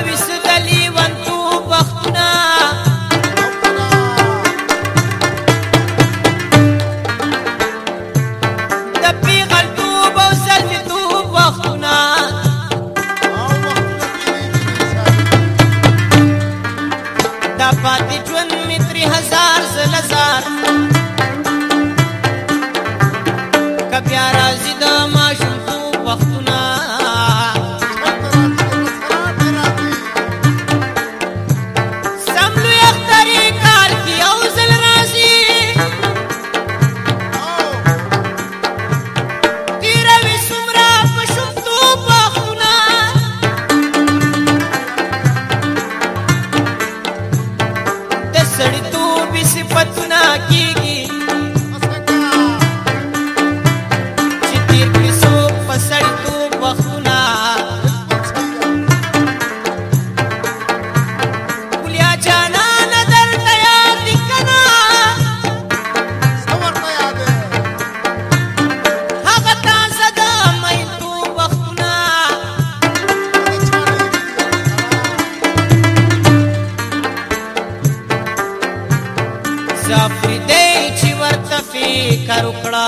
بویس دلی ونتو بختنا دپی غلطو بوسل تو بختنا دا پاتی چون می تری هزار زلزار وکړه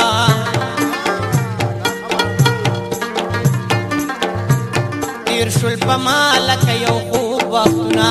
تیر شل په مالک یو خوب وختونه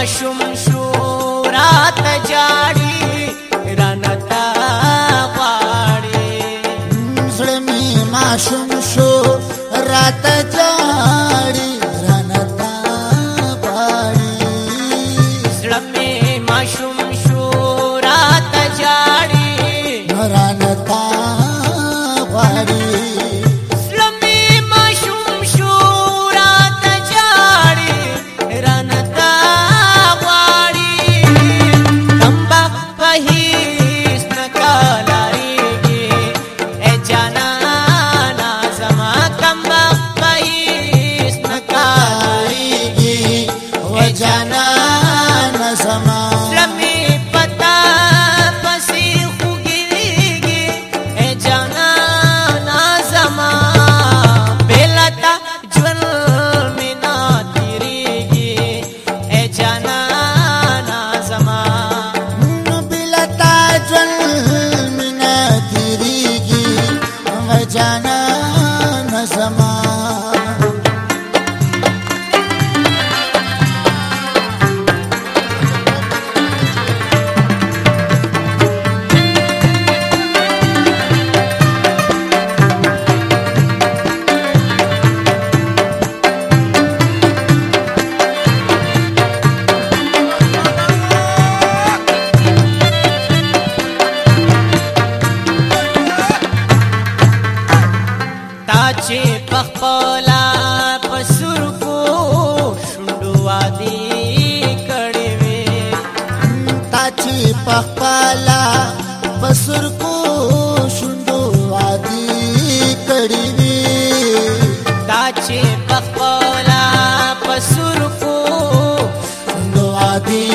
ماشوم شو رات جاړي رانتا غواړي زړه می ماشوم jana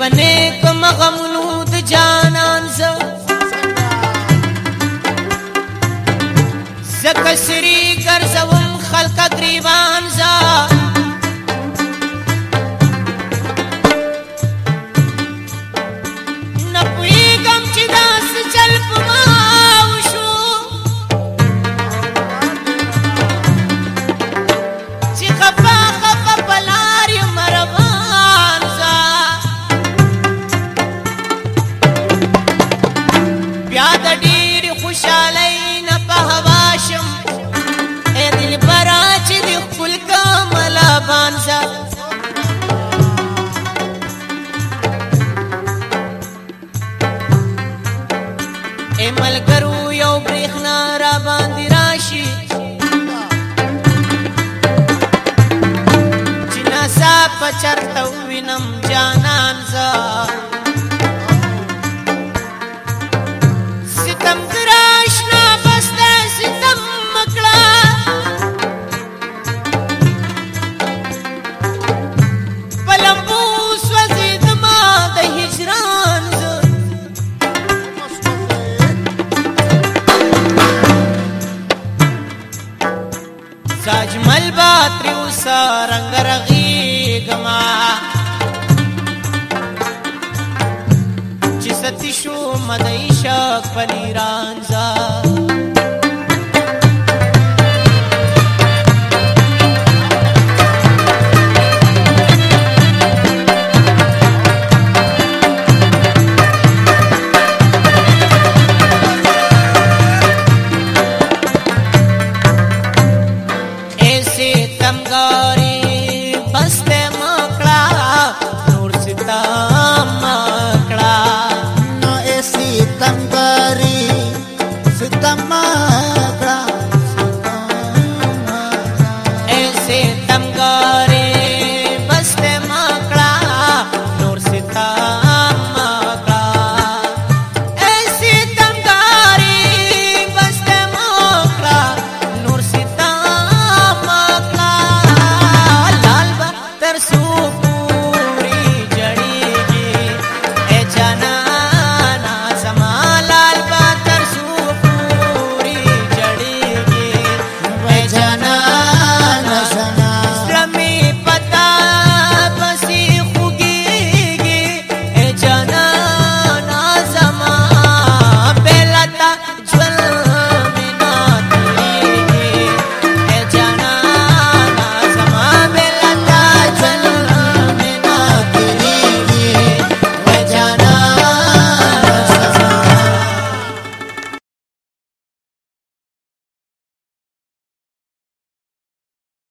بنې کوم غمونو د جانان زه زکه سری اے ملګرو یو برېښنا را باندې راشي چې ناسا په چرته وینم جانان زه ساجمل باتری وسا رنگ رغي گما چې ستی شو مدای شک پنیران ځا